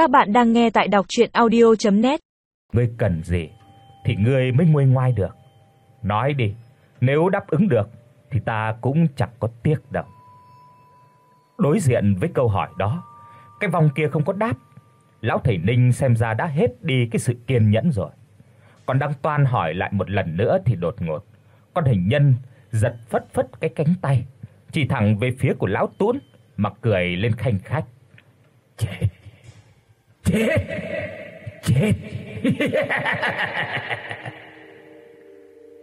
Các bạn đang nghe tại đọc audio net Ngươi cần gì thì ngươi mới nguôi ngoai được. Nói đi, nếu đáp ứng được thì ta cũng chẳng có tiếc đâu. Đối diện với câu hỏi đó, cái vòng kia không có đáp. Lão thầy Ninh xem ra đã hết đi cái sự kiên nhẫn rồi. Còn đang toan hỏi lại một lần nữa thì đột ngột, con hình nhân giật phất phất cái cánh tay, chỉ thẳng về phía của lão Tún mà cười lên khanh khách. Chết. Chết. Chết.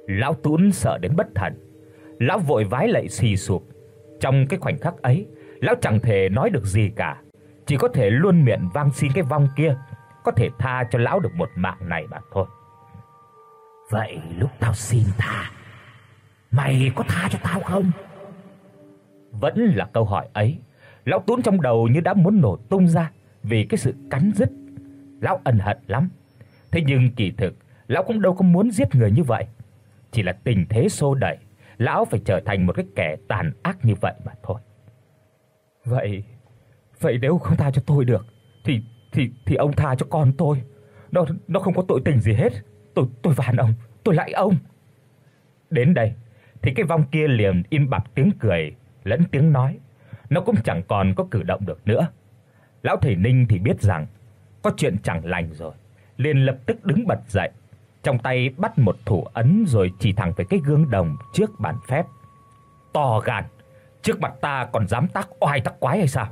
lão Tún sợ đến bất thần. Lão vội vái lạy xì sụp. Trong cái khoảnh khắc ấy, lão chẳng thể nói được gì cả, chỉ có thể luôn miệng vang xin cái vong kia có thể tha cho lão được một mạng này mà thôi. Vậy lúc tao xin tha, mày có tha cho tao không? Vẫn là câu hỏi ấy, lão Tún trong đầu như đã muốn nổ tung ra vì cái sự cắn rứt. Lão ân hận lắm. Thế nhưng kỳ thực, lão cũng đâu có muốn giết người như vậy, chỉ là tình thế xô đẩy, lão phải trở thành một cái kẻ tàn ác như vậy mà thôi. Vậy vậy nếu không tha cho tôi được thì thì thì ông tha cho con tôi. Nó nó không có tội tình gì hết. Tôi tôi van ông, tôi lạy ông. Đến đây thì cái vong kia liền im bặt tiếng cười lẫn tiếng nói, nó cũng chẳng còn có cử động được nữa. Lão thầy Ninh thì biết rằng có chuyện chẳng lành rồi, liền lập tức đứng bật dậy, trong tay bắt một thủ ấn rồi chỉ thẳng về cái gương đồng trước bàn phép. To gan, trước mặt ta còn dám tác oai tác quái hay sao?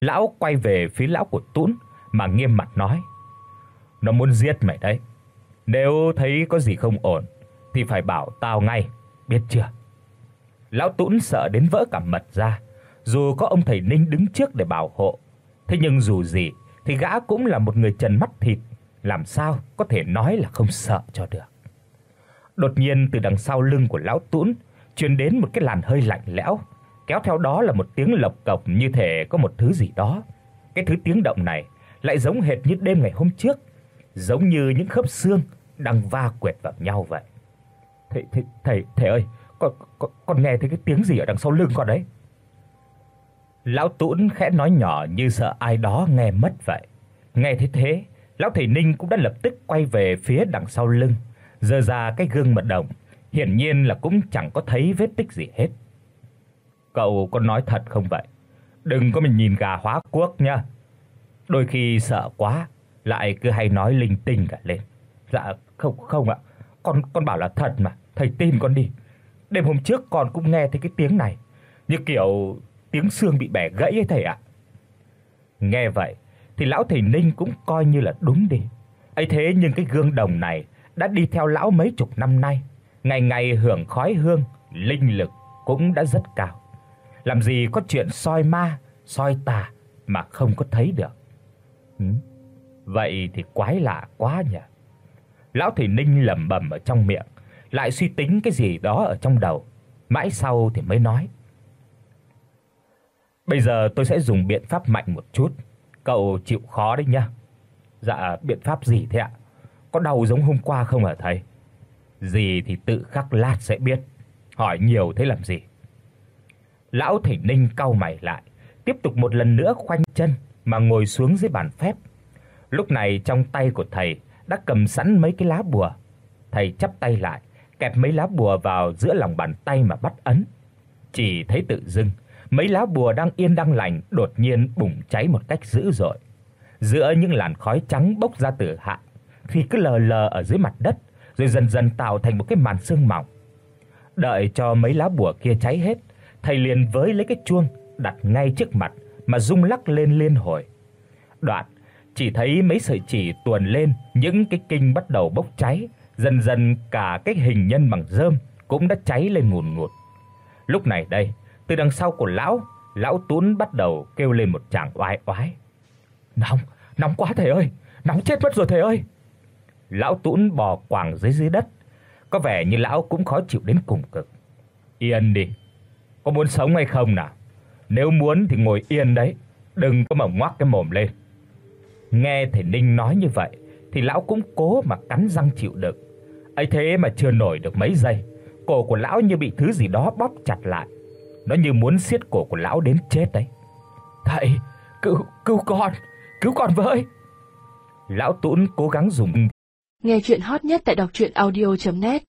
Lão quay về phía lão của Tún mà nghiêm mặt nói: "Nó muốn giết mày đấy. Nếu thấy có gì không ổn thì phải bảo tao ngay, biết chưa?" Lão Tún sợ đến vỡ cả mật ra, dù có ông thầy Ninh đứng trước để bảo hộ, thế nhưng dù gì thì gã cũng là một người trần mắt thịt, làm sao có thể nói là không sợ cho được. Đột nhiên từ đằng sau lưng của lão Tún truyền đến một cái làn hơi lạnh lẽo, kéo theo đó là một tiếng lộc cộc như thể có một thứ gì đó. Cái thứ tiếng động này lại giống hệt như đêm ngày hôm trước, giống như những khớp xương đang va quẹt vào nhau vậy. Thầy thầy thầy, thầy ơi, con, con con nghe thấy cái tiếng gì ở đằng sau lưng con đấy. Lão tuấn khẽ nói nhỏ như sợ ai đó nghe mất vậy. Nghe thấy thế, lão thầy Ninh cũng đã lập tức quay về phía đằng sau lưng, giơ ra cái gương mật đồng, hiển nhiên là cũng chẳng có thấy vết tích gì hết. Cậu có nói thật không vậy? Đừng có mình nhìn gà hóa quốc nha. Đôi khi sợ quá lại cứ hay nói linh tinh cả lên. Dạ không không ạ. Con con bảo là thật mà, thầy tin con đi. Đêm hôm trước con cũng nghe thấy cái tiếng này, như kiểu tiếng xương bị bẻ gãy ấy thầy ạ. Nghe vậy thì lão thầy Ninh cũng coi như là đúng đi. Ấy thế nhưng cái gương đồng này đã đi theo lão mấy chục năm nay, ngày ngày hưởng khói hương, linh lực cũng đã rất cao. Làm gì có chuyện soi ma, soi tà mà không có thấy được. Hử? Vậy thì quái lạ quá nhỉ. Lão thầy Ninh lẩm bẩm ở trong miệng, lại suy tính cái gì đó ở trong đầu, mãi sau thì mới nói: Bây giờ tôi sẽ dùng biện pháp mạnh một chút, cậu chịu khó đấy nhá. Dạ, biện pháp gì thế ạ? Có đau giống hôm qua không hả thầy? Gì thì tự khắc lát sẽ biết. Hỏi nhiều thế làm gì? Lão Thầy Ninh cau mày lại, tiếp tục một lần nữa khoanh chân mà ngồi xuống dưới bàn phép. Lúc này trong tay của thầy đã cầm sẵn mấy cái lá bùa. Thầy chắp tay lại, kẹp mấy lá bùa vào giữa lòng bàn tay mà bắt ấn. Chỉ thấy tự dưng, mấy lá bùa đang yên đang lành đột nhiên bùng cháy một cách dữ dội. Giữa những làn khói trắng bốc ra từ hạ thì cứ lờ lờ ở dưới mặt đất, rồi dần dần tạo thành một cái màn sương mỏng. Đợi cho mấy lá bùa kia cháy hết, thầy liền với lấy cái chuông đặt ngay trước mặt mà rung lắc lên liên hồi. Đoạn chỉ thấy mấy sợi chỉ tuồn lên, những cái kinh bắt đầu bốc cháy, dần dần cả cái hình nhân bằng rơm cũng đã cháy lên ngùn ngụt. Lúc này đây, từ đằng sau của lão, lão Tún bắt đầu kêu lên một tràng oai oái. "Nóng, nóng quá thầy ơi, nóng chết mất rồi thầy ơi." Lão Tún bò quàng dưới dưới đất, có vẻ như lão cũng khó chịu đến cùng cực. "Yên đi, có muốn sống hay không nào? Nếu muốn thì ngồi yên đấy, đừng có mà ngoác cái mồm lên." Nghe thầy Ninh nói như vậy thì lão cũng cố mà cắn răng chịu đựng. Ấy thế mà chưa nổi được mấy giây, cổ của lão như bị thứ gì đó bóp chặt lại. Nó như muốn siết cổ của lão đến chết đấy. "Thầy, cứu cứu con, cứu con với." Lão tuấn cố gắng dùng. Nghe chuyện hot nhất tại đọc audio net